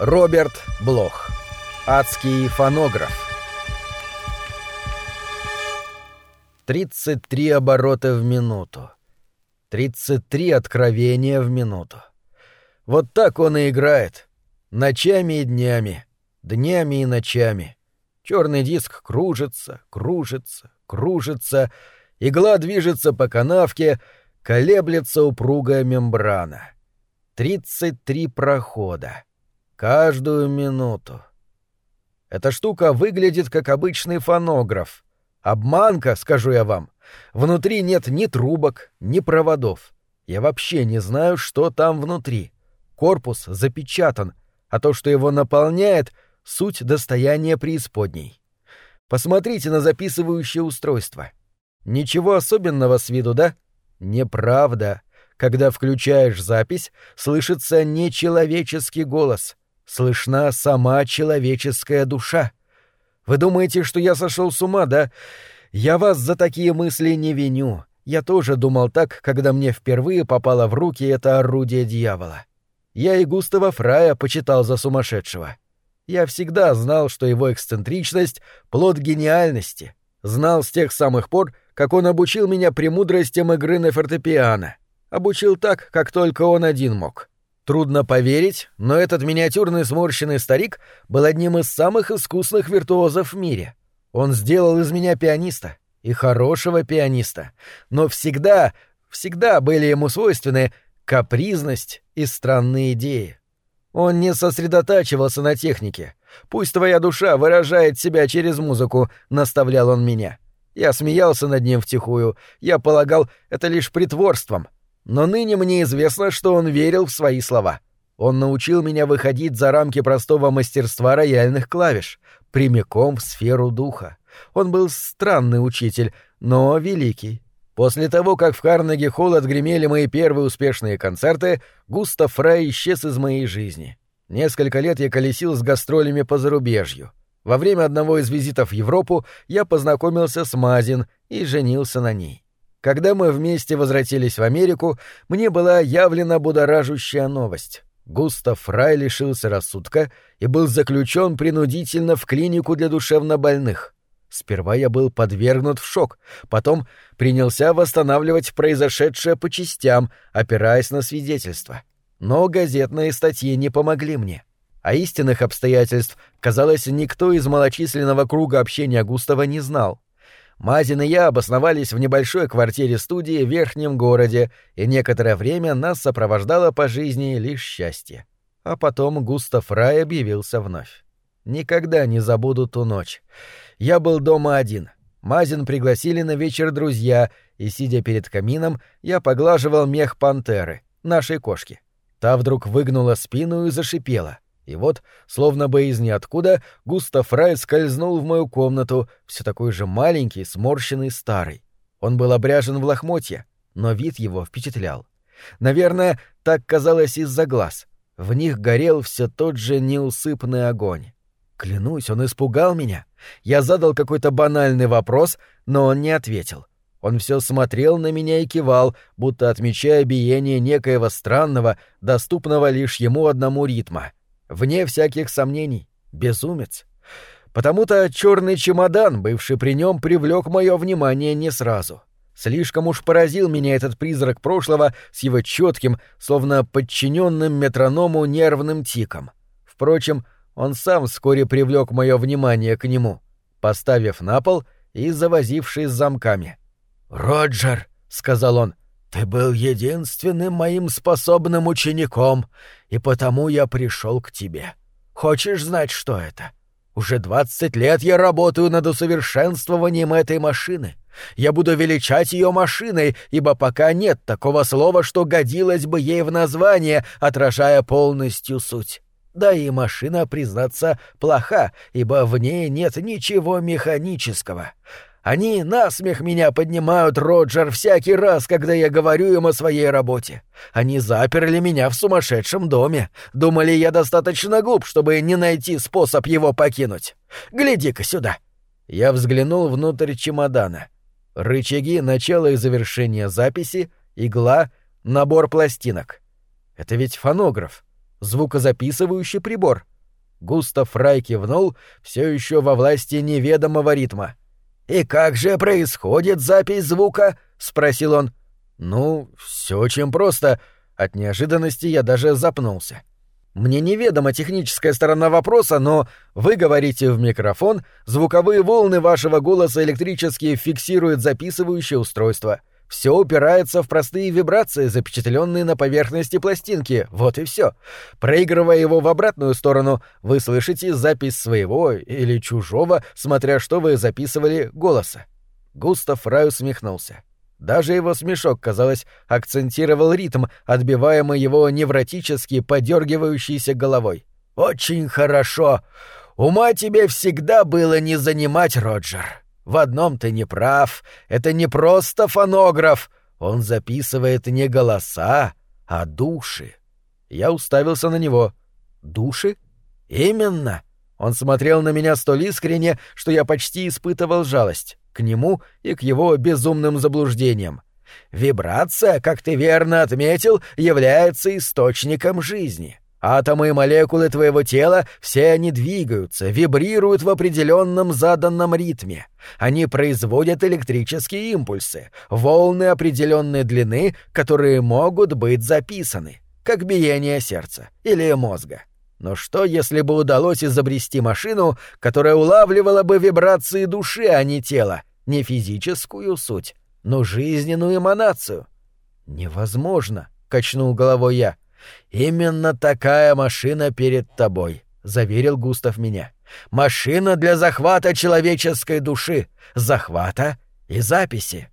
Роберт Блох. Адский фонограф. 33 оборота в минуту. 33 откровения в минуту. Вот так он и играет. Ночами и днями, днями и ночами. Черный диск кружится, кружится, кружится, игла движется по канавке, колеблется упругая мембрана. 33 прохода. Каждую минуту. Эта штука выглядит как обычный фонограф. Обманка, скажу я вам. Внутри нет ни трубок, ни проводов. Я вообще не знаю, что там внутри. Корпус запечатан, а то, что его наполняет, — суть достояния преисподней. Посмотрите на записывающее устройство. Ничего особенного с виду, да? Неправда. Когда включаешь запись, слышится нечеловеческий голос слышна сама человеческая душа. Вы думаете, что я сошел с ума, да? Я вас за такие мысли не виню. Я тоже думал так, когда мне впервые попало в руки это орудие дьявола. Я и Густава Фрая почитал за сумасшедшего. Я всегда знал, что его эксцентричность — плод гениальности. Знал с тех самых пор, как он обучил меня премудростям игры на фортепиано. Обучил так, как только он один мог. Трудно поверить, но этот миниатюрный сморщенный старик был одним из самых искусных виртуозов в мире. Он сделал из меня пианиста. И хорошего пианиста. Но всегда, всегда были ему свойственны капризность и странные идеи. Он не сосредотачивался на технике. «Пусть твоя душа выражает себя через музыку», — наставлял он меня. Я смеялся над ним втихую. Я полагал, это лишь притворством — но ныне мне известно, что он верил в свои слова. Он научил меня выходить за рамки простого мастерства рояльных клавиш, прямиком в сферу духа. Он был странный учитель, но великий. После того, как в Карнеге-холл отгремели мои первые успешные концерты, Густав Фрай исчез из моей жизни. Несколько лет я колесил с гастролями по зарубежью. Во время одного из визитов в Европу я познакомился с Мазин и женился на ней. Когда мы вместе возвратились в Америку, мне была явлена будоражущая новость. Густав Фрай лишился рассудка и был заключен принудительно в клинику для душевнобольных. Сперва я был подвергнут в шок, потом принялся восстанавливать произошедшее по частям, опираясь на свидетельства. Но газетные статьи не помогли мне. А истинных обстоятельств, казалось, никто из малочисленного круга общения Густава не знал. Мазин и я обосновались в небольшой квартире-студии в верхнем городе, и некоторое время нас сопровождало по жизни лишь счастье. А потом Густав Рай объявился вновь. Никогда не забуду ту ночь. Я был дома один. Мазин пригласили на вечер друзья, и, сидя перед камином, я поглаживал мех пантеры, нашей кошки. Та вдруг выгнула спину и зашипела — и вот, словно бы из ниоткуда, Густав Рай скользнул в мою комнату, все такой же маленький, сморщенный, старый. Он был обряжен в лохмотья, но вид его впечатлял. Наверное, так казалось из-за глаз. В них горел все тот же неусыпный огонь. Клянусь, он испугал меня. Я задал какой-то банальный вопрос, но он не ответил. Он все смотрел на меня и кивал, будто отмечая биение некоего странного, доступного лишь ему одному ритма — Вне всяких сомнений. Безумец. Потому-то черный чемодан, бывший при нем, привлек мое внимание не сразу. Слишком уж поразил меня этот призрак прошлого с его четким, словно подчиненным метроному нервным тиком. Впрочем, он сам вскоре привлек мое внимание к нему, поставив на пол и завозившись замками. «Роджер», — сказал он, ты был единственным моим способным учеником, и потому я пришел к тебе. Хочешь знать, что это? Уже двадцать лет я работаю над усовершенствованием этой машины. Я буду величать ее машиной, ибо пока нет такого слова, что годилось бы ей в название, отражая полностью суть. Да и машина, признаться, плоха, ибо в ней нет ничего механического. Они насмех меня поднимают, Роджер, всякий раз, когда я говорю им о своей работе. Они заперли меня в сумасшедшем доме. Думали, я достаточно глуп, чтобы не найти способ его покинуть. Гляди-ка сюда». Я взглянул внутрь чемодана. Рычаги начала и завершения записи, игла, набор пластинок. Это ведь фонограф, звукозаписывающий прибор — Густав Рай кивнул, все еще во власти неведомого ритма. «И как же происходит запись звука?» — спросил он. «Ну, все очень просто. От неожиданности я даже запнулся. Мне неведома техническая сторона вопроса, но вы говорите в микрофон, звуковые волны вашего голоса электрически фиксирует записывающее устройство. Все упирается в простые вибрации, запечатленные на поверхности пластинки. Вот и все. Проигрывая его в обратную сторону, вы слышите запись своего или чужого, смотря что вы записывали, голоса. Густав Рай усмехнулся. Даже его смешок, казалось, акцентировал ритм, отбиваемый его невротически подергивающейся головой. «Очень хорошо. Ума тебе всегда было не занимать, Роджер. В одном ты не прав. Это не просто фонограф. Он записывает не голоса, а души. Я уставился на него. Души? Именно. Он смотрел на меня столь искренне, что я почти испытывал жалость к нему и к его безумным заблуждениям. Вибрация, как ты верно отметил, является источником жизни. Атомы и молекулы твоего тела все они двигаются, вибрируют в определенном заданном ритме. Они производят электрические импульсы, волны определенной длины, которые могут быть записаны, как биение сердца или мозга. Но что, если бы удалось изобрести машину, которая улавливала бы вибрации души, а не тела, не физическую суть, но жизненную эманацию? Невозможно, качнул головой я. «Именно такая машина перед тобой», — заверил Густав меня. «Машина для захвата человеческой души, захвата и записи».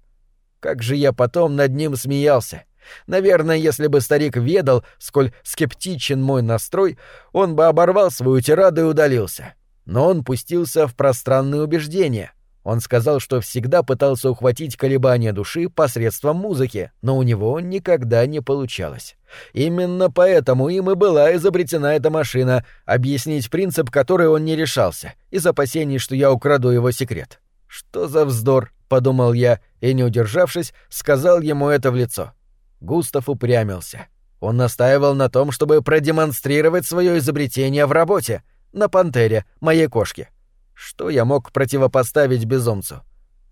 Как же я потом над ним смеялся. Наверное, если бы старик ведал, сколь скептичен мой настрой, он бы оборвал свою тираду и удалился. Но он пустился в пространные убеждения. Он сказал, что всегда пытался ухватить колебания души посредством музыки, но у него никогда не получалось. Именно поэтому им и была изобретена эта машина, объяснить принцип, который он не решался, из опасений, что я украду его секрет. «Что за вздор?» — подумал я, и, не удержавшись, сказал ему это в лицо. Густав упрямился. Он настаивал на том, чтобы продемонстрировать свое изобретение в работе, на пантере, моей кошке. Что я мог противопоставить безумцу?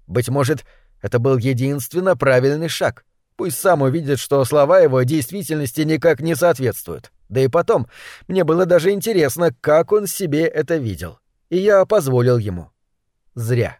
Быть может, это был единственно правильный шаг. Пусть сам увидит, что слова его действительности никак не соответствуют. Да и потом, мне было даже интересно, как он себе это видел. И я позволил ему. Зря.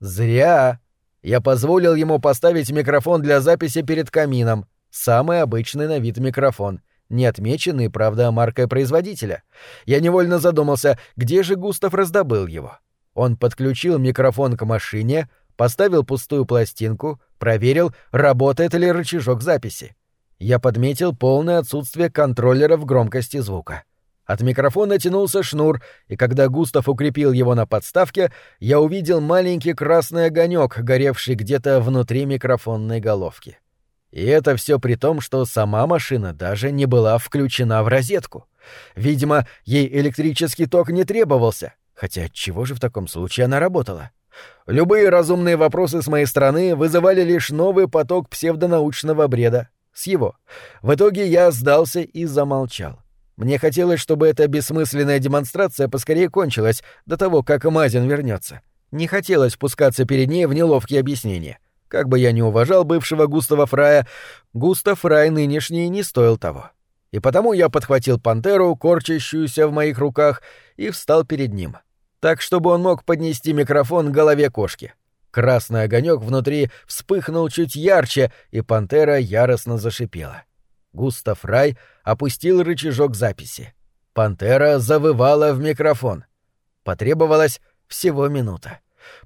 Зря. Я позволил ему поставить микрофон для записи перед камином. Самый обычный на вид микрофон не отмеченный, правда, маркой производителя. Я невольно задумался, где же Густав раздобыл его. Он подключил микрофон к машине, поставил пустую пластинку, проверил, работает ли рычажок записи. Я подметил полное отсутствие контроллеров громкости звука. От микрофона тянулся шнур, и когда Густав укрепил его на подставке, я увидел маленький красный огонек, горевший где-то внутри микрофонной головки. И это все при том, что сама машина даже не была включена в розетку. Видимо, ей электрический ток не требовался. Хотя чего же в таком случае она работала? Любые разумные вопросы с моей стороны вызывали лишь новый поток псевдонаучного бреда. С его. В итоге я сдался и замолчал. Мне хотелось, чтобы эта бессмысленная демонстрация поскорее кончилась до того, как Мазин вернется. Не хотелось пускаться перед ней в неловкие объяснения. — как бы я ни уважал бывшего Густава Фрая, Густав Фрай нынешний не стоил того. И потому я подхватил пантеру, корчащуюся в моих руках, и встал перед ним. Так, чтобы он мог поднести микрофон к голове кошки. Красный огонек внутри вспыхнул чуть ярче, и пантера яростно зашипела. Густав Рай опустил рычажок записи. Пантера завывала в микрофон. Потребовалась всего минута.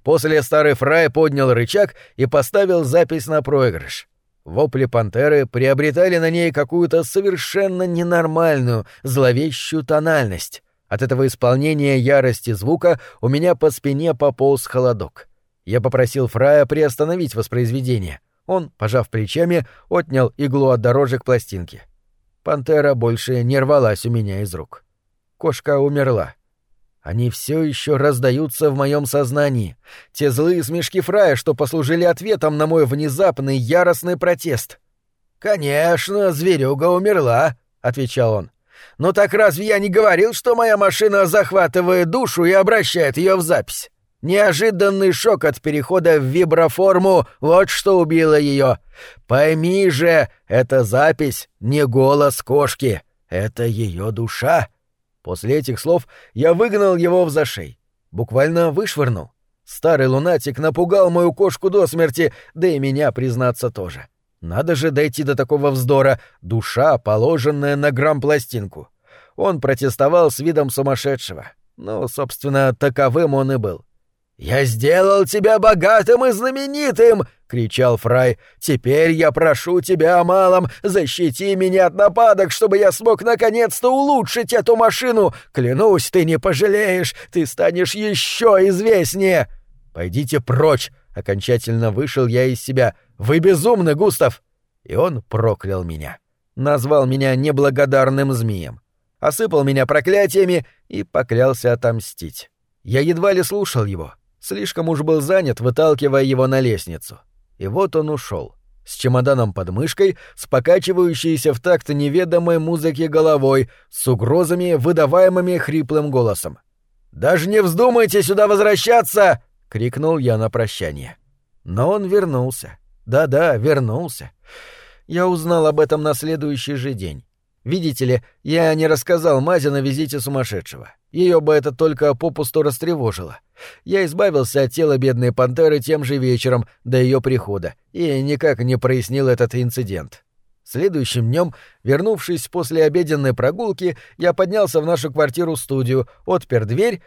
После старый фрай поднял рычаг и поставил запись на проигрыш. Вопли пантеры приобретали на ней какую-то совершенно ненормальную, зловещую тональность. От этого исполнения ярости звука у меня по спине пополз холодок. Я попросил Фрая приостановить воспроизведение. Он, пожав плечами, отнял иглу от дорожек пластинки. Пантера больше не рвалась у меня из рук. Кошка умерла. Они все еще раздаются в моем сознании. Те злые смешки Фрая, что послужили ответом на мой внезапный яростный протест. «Конечно, зверюга умерла», — отвечал он. Ну так разве я не говорил, что моя машина захватывает душу и обращает ее в запись? Неожиданный шок от перехода в виброформу — вот что убило ее. Пойми же, эта запись не голос кошки, это ее душа. После этих слов я выгнал его в зашей. Буквально вышвырнул. Старый лунатик напугал мою кошку до смерти, да и меня, признаться, тоже. Надо же дойти до такого вздора, душа, положенная на грамм-пластинку. Он протестовал с видом сумасшедшего. Ну, собственно, таковым он и был. «Я сделал тебя богатым и знаменитым!» — кричал Фрай. «Теперь я прошу тебя о малом, защити меня от нападок, чтобы я смог наконец-то улучшить эту машину! Клянусь, ты не пожалеешь, ты станешь еще известнее!» «Пойдите прочь!» — окончательно вышел я из себя. «Вы безумны, Густав!» И он проклял меня. Назвал меня неблагодарным змеем. Осыпал меня проклятиями и поклялся отомстить. Я едва ли слушал его. Слишком уж был занят, выталкивая его на лестницу. И вот он ушел с чемоданом под мышкой, с покачивающейся в такт неведомой музыки головой, с угрозами, выдаваемыми хриплым голосом. «Даже не вздумайте сюда возвращаться!» — крикнул я на прощание. Но он вернулся. Да-да, вернулся. Я узнал об этом на следующий же день. Видите ли, я не рассказал Мазе на визите сумасшедшего. Ее бы это только попусту растревожило. Я избавился от тела бедной пантеры тем же вечером до ее прихода и никак не прояснил этот инцидент. Следующим днем, вернувшись после обеденной прогулки, я поднялся в нашу квартиру-студию, отпер дверь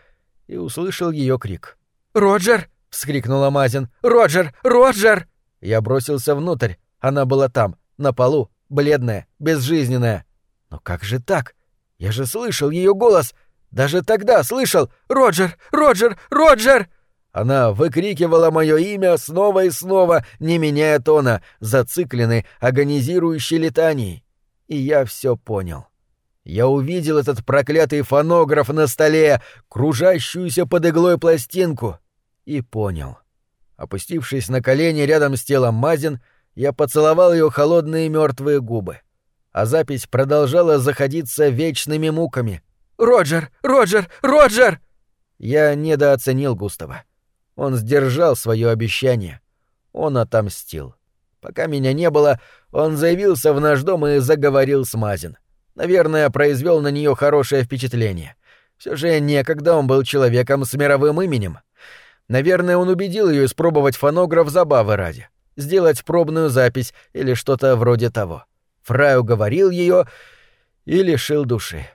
и услышал ее крик. «Роджер!» — вскрикнула Мазин. «Роджер! Роджер!» Я бросился внутрь. Она была там, на полу, бледная, безжизненная. Но как же так? Я же слышал ее голос. Даже тогда слышал «Роджер! Роджер! Роджер!» Она выкрикивала мое имя снова и снова, не меняя тона, зацикленной, агонизирующей летанией. И я все понял. Я увидел этот проклятый фонограф на столе, кружащуюся под иглой пластинку, и понял. Опустившись на колени рядом с телом Мазин, я поцеловал ее холодные мертвые губы а запись продолжала заходиться вечными муками. «Роджер! Роджер! Роджер!» Я недооценил Густава. Он сдержал свое обещание. Он отомстил. Пока меня не было, он заявился в наш дом и заговорил с Мазин. Наверное, произвел на нее хорошее впечатление. Все же некогда он был человеком с мировым именем. Наверное, он убедил ее испробовать фонограф забавы ради. Сделать пробную запись или что-то вроде того. Фрай уговорил ее и лишил души.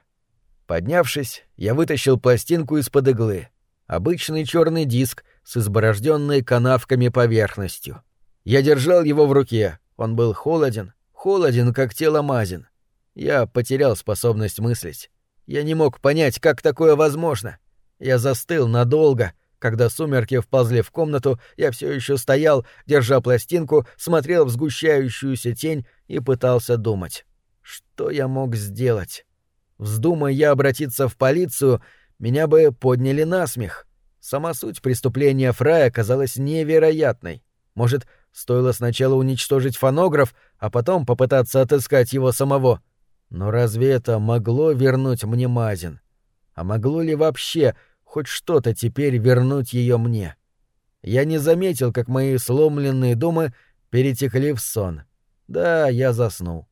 Поднявшись, я вытащил пластинку из-под иглы. Обычный черный диск с изборожденной канавками поверхностью. Я держал его в руке. Он был холоден, холоден, как тело Мазин. Я потерял способность мыслить. Я не мог понять, как такое возможно. Я застыл надолго, когда сумерки вползли в комнату, я все еще стоял, держа пластинку, смотрел в сгущающуюся тень и пытался думать. Что я мог сделать? Вздумая я обратиться в полицию, меня бы подняли на смех. Сама суть преступления Фрая казалась невероятной. Может, стоило сначала уничтожить фонограф, а потом попытаться отыскать его самого. Но разве это могло вернуть мне Мазин? А могло ли вообще хоть что-то теперь вернуть ее мне. Я не заметил, как мои сломленные думы перетекли в сон. Да, я заснул.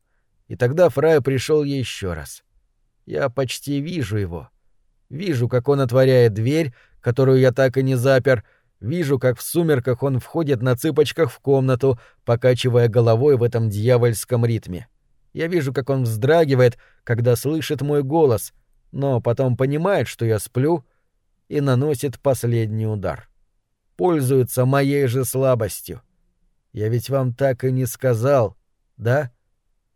И тогда Фрай пришел еще раз. Я почти вижу его. Вижу, как он отворяет дверь, которую я так и не запер, вижу, как в сумерках он входит на цыпочках в комнату, покачивая головой в этом дьявольском ритме. Я вижу, как он вздрагивает, когда слышит мой голос, но потом понимает, что я сплю, и наносит последний удар. Пользуется моей же слабостью. Я ведь вам так и не сказал, да?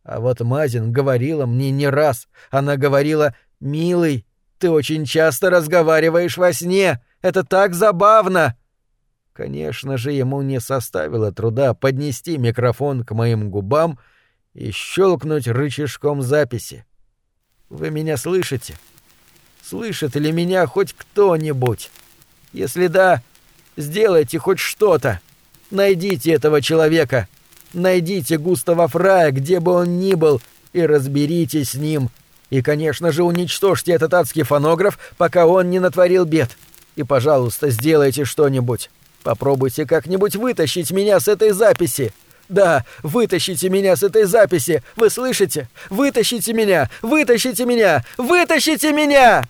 А вот Мазин говорила мне не раз. Она говорила «Милый, ты очень часто разговариваешь во сне. Это так забавно!» Конечно же, ему не составило труда поднести микрофон к моим губам и щелкнуть рычажком записи. «Вы меня слышите?» Слышит ли меня хоть кто-нибудь? Если да, сделайте хоть что-то. Найдите этого человека. Найдите Густава Фрая, где бы он ни был, и разберитесь с ним. И, конечно же, уничтожьте этот адский фонограф, пока он не натворил бед. И, пожалуйста, сделайте что-нибудь. Попробуйте как-нибудь вытащить меня с этой записи. Да, вытащите меня с этой записи. Вы слышите? Вытащите меня! Вытащите меня! Вытащите меня!